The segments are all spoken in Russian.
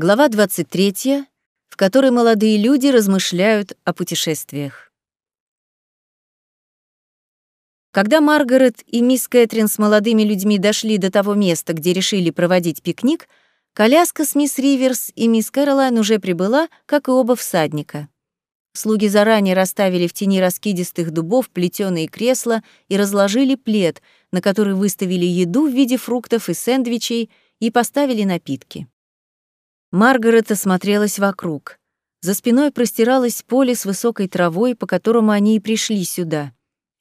Глава 23, в которой молодые люди размышляют о путешествиях. Когда Маргарет и мисс Кэтрин с молодыми людьми дошли до того места, где решили проводить пикник, коляска с мисс Риверс и мисс Кэролайн уже прибыла, как и оба всадника. Слуги заранее расставили в тени раскидистых дубов плетёные кресла и разложили плед, на который выставили еду в виде фруктов и сэндвичей и поставили напитки. Маргарет осмотрелась вокруг. За спиной простиралось поле с высокой травой, по которому они и пришли сюда.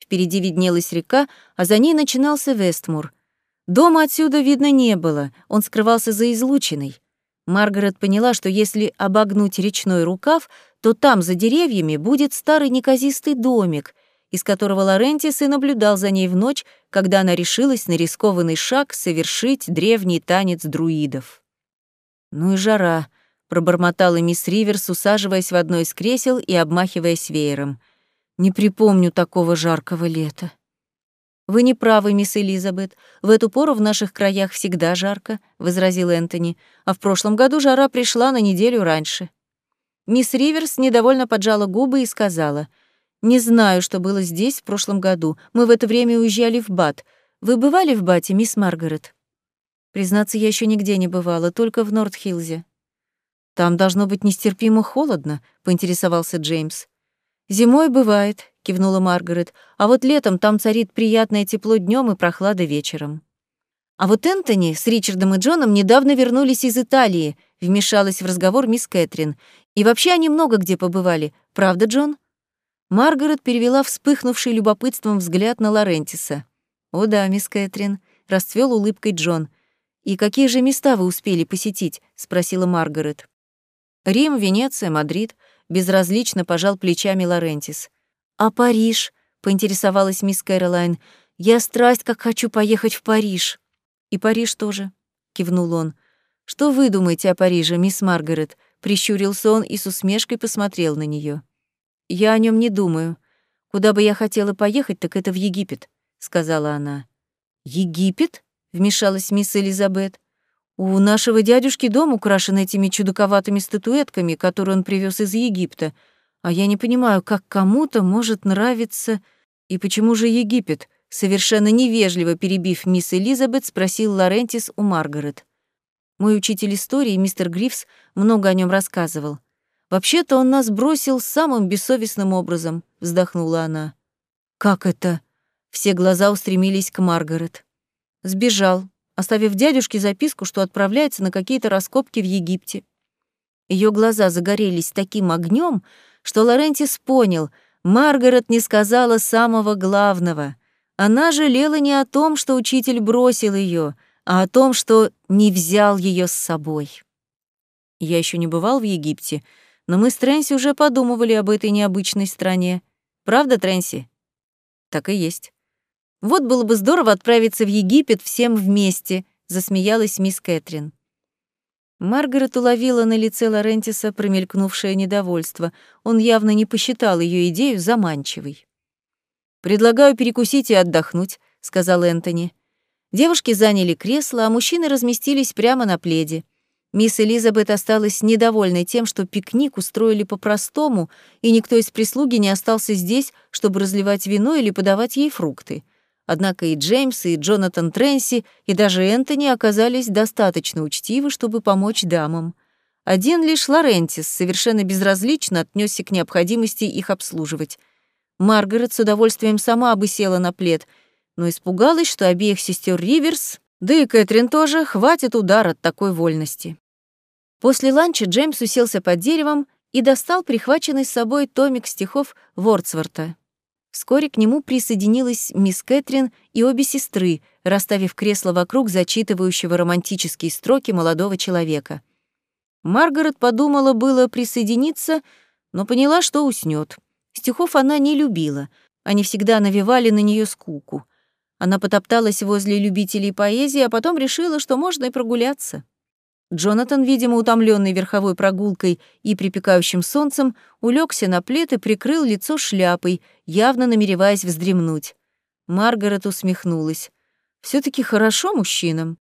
Впереди виднелась река, а за ней начинался Вестмур. Дома отсюда видно не было, он скрывался за излучиной. Маргарет поняла, что если обогнуть речной рукав, то там, за деревьями, будет старый неказистый домик, из которого Лорентис и наблюдал за ней в ночь, когда она решилась на рискованный шаг совершить древний танец друидов. «Ну и жара», — пробормотала мисс Риверс, усаживаясь в одно из кресел и обмахиваясь веером. «Не припомню такого жаркого лета». «Вы не правы, мисс Элизабет. В эту пору в наших краях всегда жарко», — возразил Энтони. «А в прошлом году жара пришла на неделю раньше». Мисс Риверс недовольно поджала губы и сказала, «Не знаю, что было здесь в прошлом году. Мы в это время уезжали в Бат. Вы бывали в Бате, мисс Маргарет?» Признаться, я еще нигде не бывала, только в Норт-Хиллзе. Там должно быть нестерпимо холодно, поинтересовался Джеймс. Зимой бывает, кивнула Маргарет, а вот летом там царит приятное тепло днем и прохлада вечером. А вот Энтони с Ричардом и Джоном недавно вернулись из Италии, вмешалась в разговор мисс Кэтрин. И вообще они много где побывали, правда, Джон? Маргарет перевела вспыхнувший любопытством взгляд на Лорентиса. «О да, мисс Кэтрин», — расцвел улыбкой Джон. «И какие же места вы успели посетить?» — спросила Маргарет. «Рим, Венеция, Мадрид», — безразлично пожал плечами Лорентис. «А Париж?» — поинтересовалась мисс Кэролайн. «Я страсть, как хочу поехать в Париж». «И Париж тоже», — кивнул он. «Что вы думаете о Париже, мисс Маргарет?» — прищурился он и с усмешкой посмотрел на нее. «Я о нем не думаю. Куда бы я хотела поехать, так это в Египет», — сказала она. «Египет?» Вмешалась мисс Элизабет. У нашего дядюшки дом украшен этими чудаковатыми статуэтками, которые он привез из Египта. А я не понимаю, как кому-то может нравиться... И почему же Египет? Совершенно невежливо перебив мисс Элизабет, спросил Лорентис у Маргарет. Мой учитель истории, мистер Грифс, много о нем рассказывал. Вообще-то он нас бросил самым бессовестным образом, вздохнула она. Как это? Все глаза устремились к Маргарет. Сбежал, оставив дядюшке записку, что отправляется на какие-то раскопки в Египте. Ее глаза загорелись таким огнем, что Лорентис понял, Маргарет не сказала самого главного. Она жалела не о том, что учитель бросил ее, а о том, что не взял ее с собой. Я еще не бывал в Египте, но мы с Трэнси уже подумывали об этой необычной стране. Правда, Трэнси? Так и есть. Вот было бы здорово отправиться в Египет всем вместе, засмеялась мисс Кэтрин. Маргарет уловила на лице Лорентиса промелькнувшее недовольство. Он явно не посчитал ее идею заманчивой. «Предлагаю перекусить и отдохнуть», — сказал Энтони. Девушки заняли кресло, а мужчины разместились прямо на пледе. Мисс Элизабет осталась недовольной тем, что пикник устроили по-простому, и никто из прислуги не остался здесь, чтобы разливать вино или подавать ей фрукты. Однако и Джеймс, и Джонатан Тренси, и даже Энтони оказались достаточно учтивы, чтобы помочь дамам. Один лишь Лорентис совершенно безразлично отнесся к необходимости их обслуживать. Маргарет с удовольствием сама бы села на плед, но испугалась, что обеих сестер Риверс, да и Кэтрин тоже, хватит удар от такой вольности. После ланча Джеймс уселся под деревом и достал прихваченный с собой томик стихов Вордсворта. Вскоре к нему присоединилась мисс Кэтрин и обе сестры, расставив кресло вокруг зачитывающего романтические строки молодого человека. Маргарет подумала было присоединиться, но поняла, что уснет. Стихов она не любила, они всегда навевали на нее скуку. Она потопталась возле любителей поэзии, а потом решила, что можно и прогуляться. Джонатан, видимо, утомленный верховой прогулкой и припекающим солнцем, улегся на плед и прикрыл лицо шляпой, явно намереваясь вздремнуть. Маргарет усмехнулась. все таки хорошо мужчинам.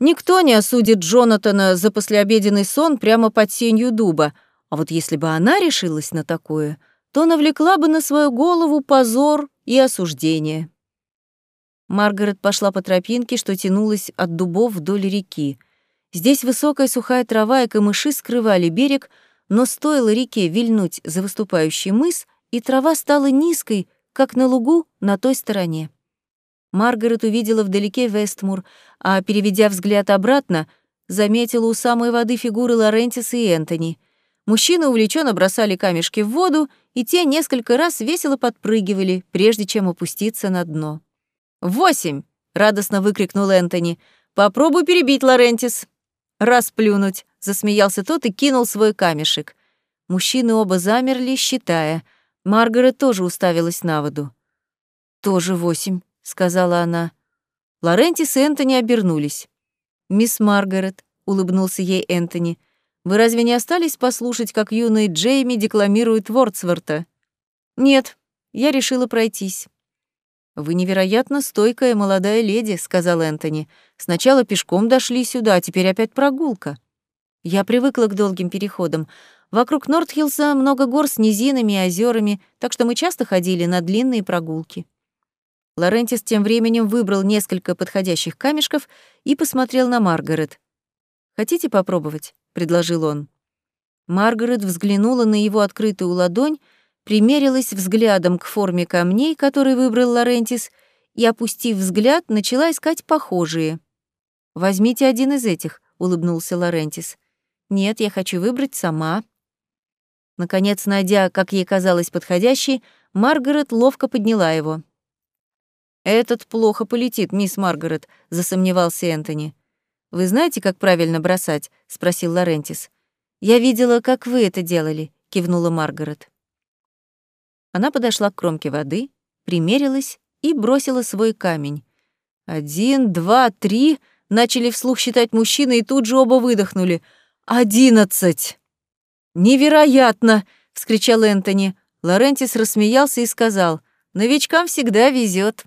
Никто не осудит Джонатана за послеобеденный сон прямо под сенью дуба, а вот если бы она решилась на такое, то навлекла бы на свою голову позор и осуждение. Маргарет пошла по тропинке, что тянулась от дубов вдоль реки. Здесь высокая сухая трава и камыши скрывали берег, но стоило реке вильнуть за выступающий мыс, и трава стала низкой, как на лугу на той стороне. Маргарет увидела вдалеке Вестмур, а, переведя взгляд обратно, заметила у самой воды фигуры Лорентиса и Энтони. Мужчины увлеченно бросали камешки в воду, и те несколько раз весело подпрыгивали, прежде чем опуститься на дно. «Восемь!» — радостно выкрикнул Энтони. «Попробуй перебить, Лорентис!» «Расплюнуть!» — засмеялся тот и кинул свой камешек. Мужчины оба замерли, считая. Маргарет тоже уставилась на воду. «Тоже восемь», — сказала она. Лорентис и Энтони обернулись. «Мисс Маргарет», — улыбнулся ей Энтони, «вы разве не остались послушать, как юный Джейми декламирует Вордсворта?» «Нет, я решила пройтись». «Вы невероятно стойкая молодая леди», — сказал Энтони. «Сначала пешком дошли сюда, а теперь опять прогулка». Я привыкла к долгим переходам. Вокруг Нортхиллса много гор с низинами и озерами, так что мы часто ходили на длинные прогулки. Лорентис тем временем выбрал несколько подходящих камешков и посмотрел на Маргарет. «Хотите попробовать?» — предложил он. Маргарет взглянула на его открытую ладонь, примерилась взглядом к форме камней, который выбрал Лорентис, и, опустив взгляд, начала искать похожие. «Возьмите один из этих», — улыбнулся Лорентис. «Нет, я хочу выбрать сама». Наконец, найдя, как ей казалось, подходящий, Маргарет ловко подняла его. «Этот плохо полетит, мисс Маргарет», — засомневался Энтони. «Вы знаете, как правильно бросать?» — спросил Лорентис. «Я видела, как вы это делали», — кивнула Маргарет. Она подошла к кромке воды, примерилась и бросила свой камень. Один, два, три, начали вслух считать мужчины и тут же оба выдохнули. Одиннадцать! Невероятно! вскричал Энтони. Лорентис рассмеялся и сказал: новичкам всегда везет.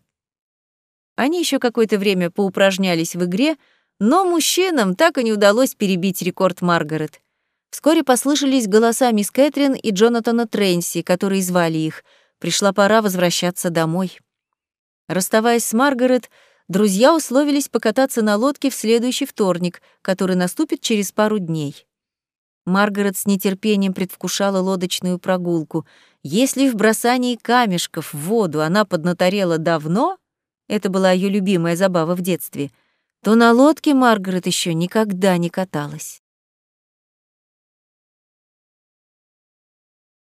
Они еще какое-то время поупражнялись в игре, но мужчинам так и не удалось перебить рекорд Маргарет. Вскоре послышались голоса мисс Кэтрин и Джонатана Трейнси, которые звали их. Пришла пора возвращаться домой. Расставаясь с Маргарет, друзья условились покататься на лодке в следующий вторник, который наступит через пару дней. Маргарет с нетерпением предвкушала лодочную прогулку. Если в бросании камешков в воду она поднаторела давно, это была ее любимая забава в детстве, то на лодке Маргарет еще никогда не каталась.